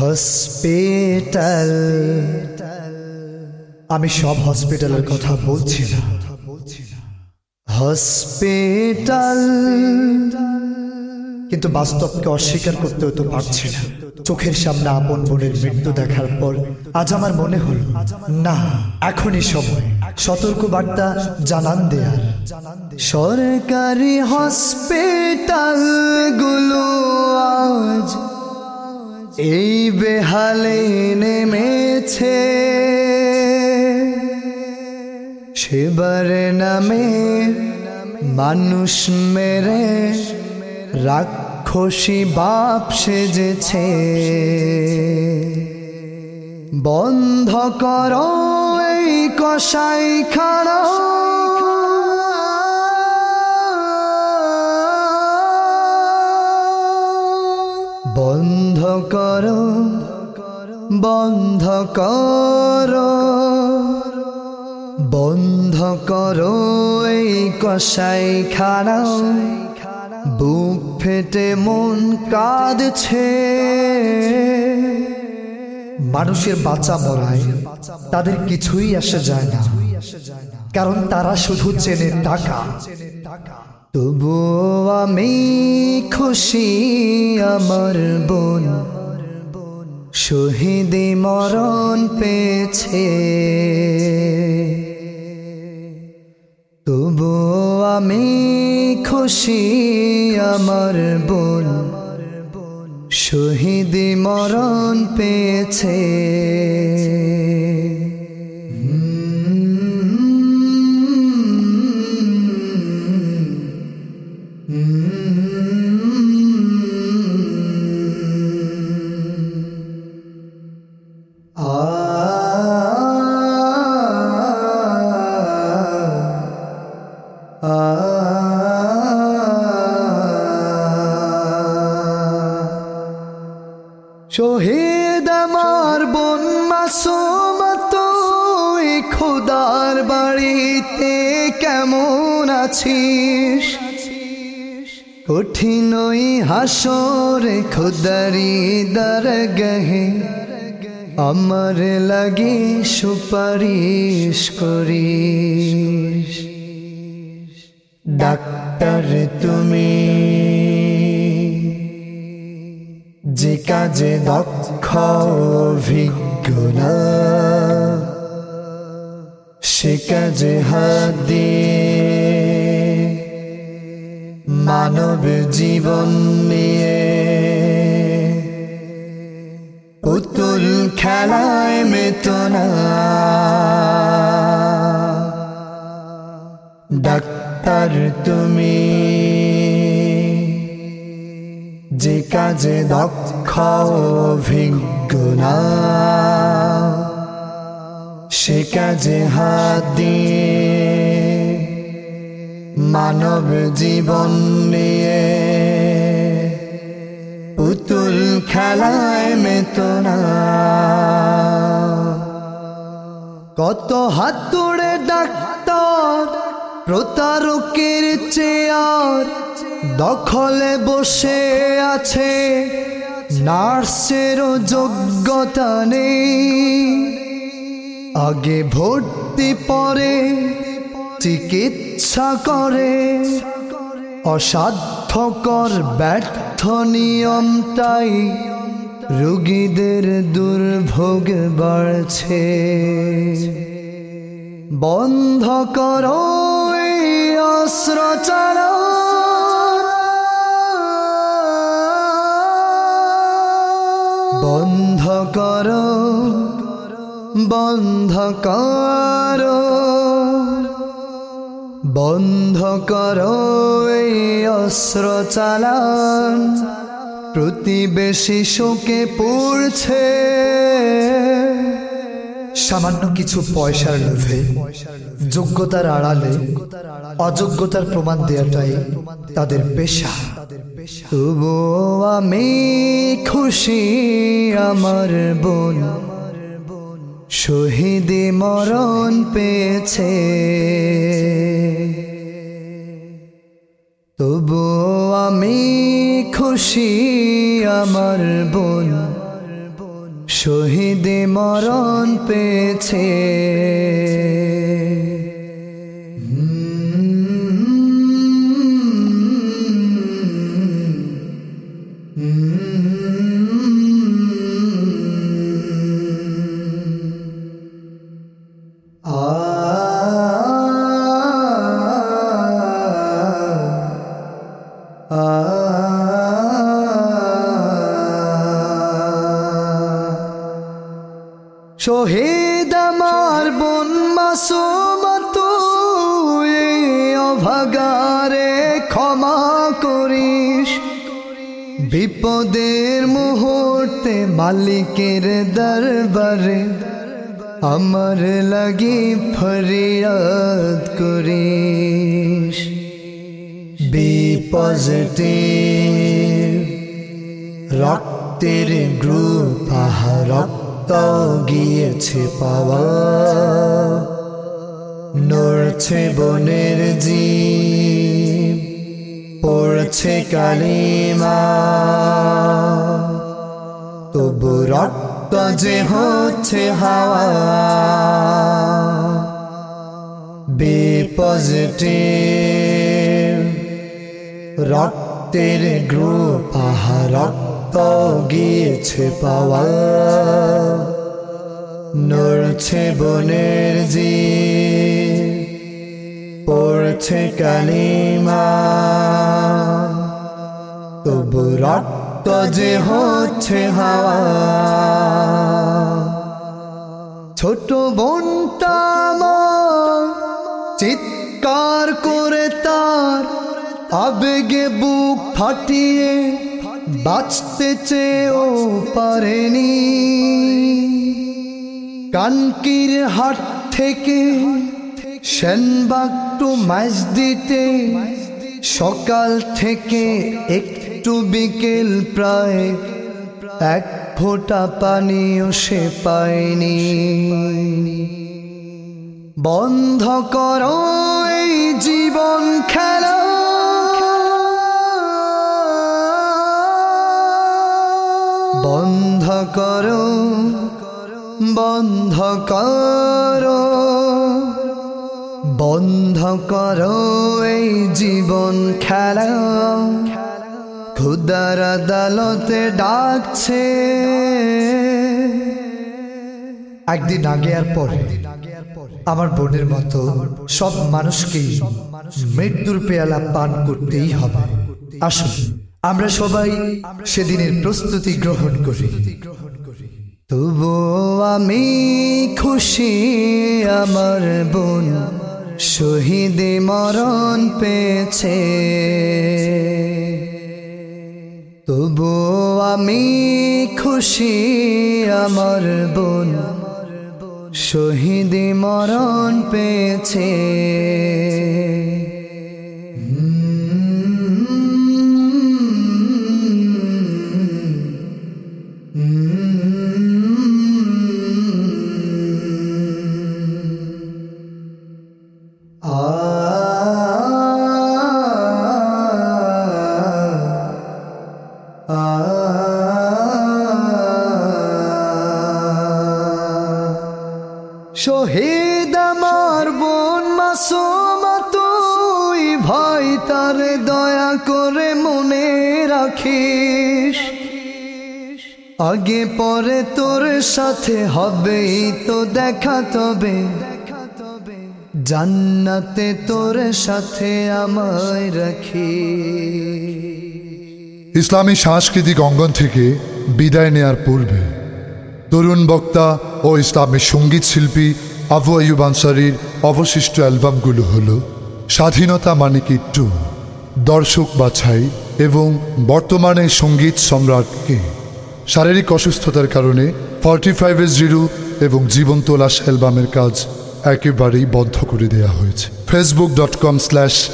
Hospital. আমি সব হসপিটালের কথা বলছি না। হসপিটাল। কিন্তু বাস্তবকে অস্বীকার করতেও তো পারছি না। চোখের সামনে আপন বোনের মৃত্যু দেখার পর আজ আমার মনে হল, না, এখনই সময়। সতর্ক বার্তা জানান দেয়ার সরকারি হসপিটালগুলো আজ এই বেহালে নেমেছে। সেবার নামে মানুষ মেরে রাক্ষসী বাপ সেজেছে। বন্ধ করো এই কষাই খাড়া। করো, বন্ধ করো বন্ধ করো এই কষাই খানা। বুক ফেটে মন কাঁদছে। মানুষের বাঁচা মরায় তাদের কিছুই আসে যায় না, কারণ তারা শুধু চেনে টাকা তবু আমি খুশি আমার বোন। শহীদি মরণ পেয়েছে। তবু আমি খুশি আমার বোন। শহীদি মরণ পেয়েছে। শহীদ বোন তুই খোদার বাড়িতে কেমন আছিস? কঠিনই হাসর খোদারি দরগহে, আমার লাগে সুপারিশ করিস। ডাক্তার তুমি কাজে দক্ষ অভিজ্ঞ না, সে কাজে হাত মানব জীবন নিয়ে পুতুল খেলায় মেতনা ডাক্তার তুমি যে কাজে দক্ষ অভিজ্ঞ না সে কাজে হাত দিয়ে মানব জীবন নিয়ে পুতুল খেলায় মেতনা কত হাত তুড়ে ডাক্তার, প্রতারকের চেয়ার, দখলে বসে আছে। নার্সেরও যোগ্যতা নেই। আগে ভর্তি পরে চিকিৎসা করে। অসাধ্যকর ব্যর্থ নিয়মটাই রুগীদের দুর্ভোগ বাড়ছে। বন্ধ করো এই বন্ধ কর, বন্ধ করো, বন্ধ কর এই অস্ত্র চালান। প্রতিবেশী শোকে পড়ছে। সামান্য কিছু পয়সার লোভে, যোগ্যতার আড়ালে, অযোগ্যতার প্রমাণ দেওয়াটাই তাদের পেশা। তবু আমি খুশি আমার বোন। শহীদে মরণ পেয়েছে। তবু আমি খুশি আমার বোন। শহীদে মরণ পেয়েছে। শহীদ আমার বন মাসুম তুই অভাগারে ক্ষমা করিস বিপদের মুহূর্তে মালিকের দরবারে আমার লাগি ফরিয়াদ করিস বি পজিটিভ রক্তের গ্রুপ রক্ত গিয়েছে পাওয়া। নড়ছে বনের জীব, পড়ছে কালিমা। তবু রক্ত যে হচ্ছে হাওয়া। বি পজিটিভ রক্তের আহা, রক্ত গিয়েছে পাওয়া। নড়ছে বনের জি পড়ছে কালিমা। তবু রক্ত যে হচ্ছে হাওয়া। ছোট বোনটা আবেগে বুক ফাটিয়ে বাঁচতে চেয়েও পারেনি। কানকির হাট থেকে সেনবাগটু মাছ দিতে সকাল থেকে একটু বিকেল প্রায় এক ফোঁটা পানিও সে পায়নি। বন্ধ করো এই জীবন খেলা। বন্ধ করো বন্ধ করো বন্ধ করো এই জীবন খেলা। খুদার আদালতে ডাকছে। একদিন আগে আর পরে, আমার বোনের মতো সব মানুষকেই মৃত্যুর পেয়ালা পান করতেই হবে। আসুন আমরা সবাই সেদিনের প্রস্তুতি গ্রহণ করি। তবু আমি খুশি আমার বোন, শহীদে মরণ পেয়েছে। তবু আমি খুশি আমার বোন, শহীদে মরণ পেয়েছে। রাখিস। আগে পরে তোর সাথে হবেই তো দেখা তবে। জান্নাতে তোর সাথে আমায় রাখি ইসলামী সাংস্কৃতিক অঙ্গন থেকে বিদায় নেয়ার পূর্বে তরুণ বক্তা ও ইসলামী সংগীত শিল্পী আবু আয়ুব আনসারির অবশিষ্ট অ্যালবামগুলো হল স্বাধীনতা মানে কি টু, দর্শক বাছাই এবং বর্তমানে সংগীত সম্রাটকে শারীরিক অসুস্থতার কারণে ফর্টি ফাইভ ফাইভের জিরো এবং জীবন তোলাশ অ্যালবামের কাজ একেবারেই বন্ধ করে দেওয়া হয়েছে। Facebook dot com slash